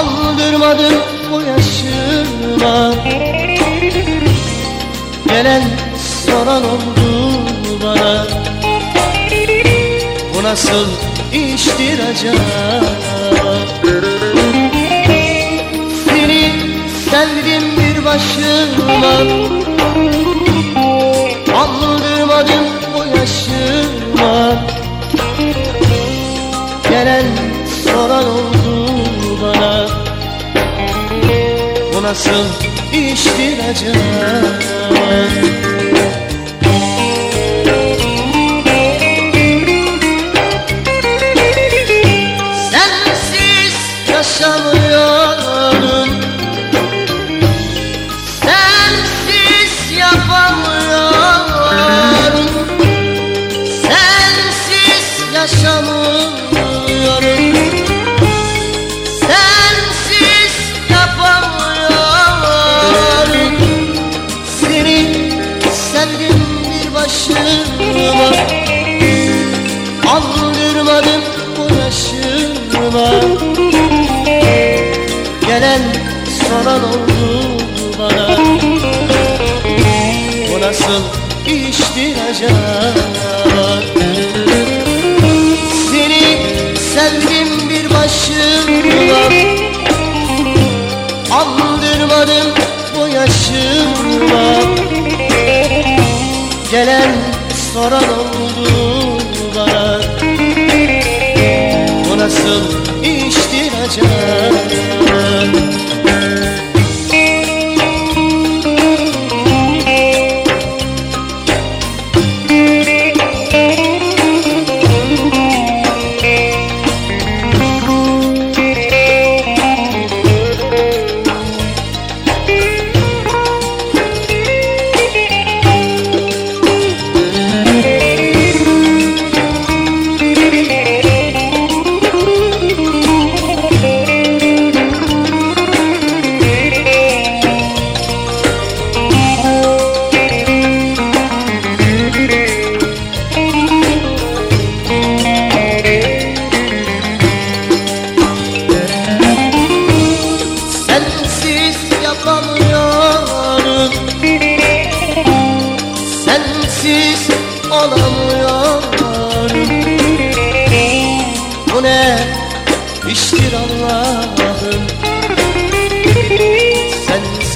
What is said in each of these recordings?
Aldırmadın bu yaşıma. Gelen soran oldu bana. Bu nasıl iştir acaba? Seni sevdim bir başıma. Nasıl iştir soran oldu bana. Bu nasıl iştir acaba? Seni sevdim bir başıma Aldırmadım bu yaşıma Gelen soran oldu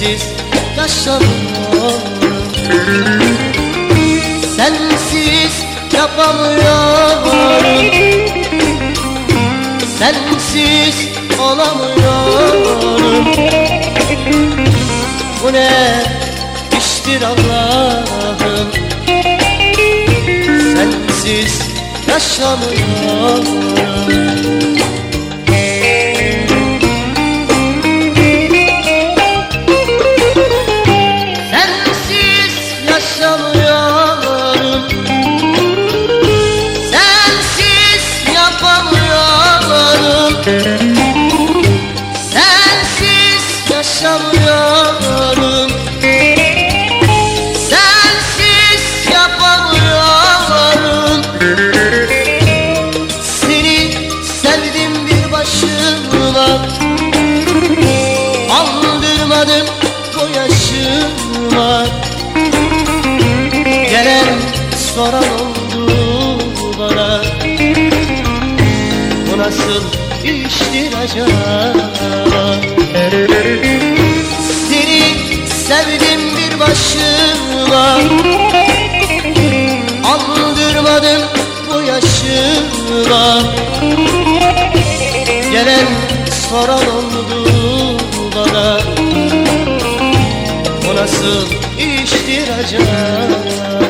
Sensiz yaşamıyorum Sensiz yapamıyorum. Sensiz olamıyorum. Bu ne iştir Allah'ım? Sensiz yaşamıyorum yaşamıyorum Sensiz yapamıyorum. Seni sevdim bir başıma Aldırmadım bu yaşıma Gelen soran oldu bana. Bu nasıl iştir acaba sevdim bir başıma. Aldırmadım bu yaşıma. Gelen soran oldu bana. Bu nasıl iştir acaba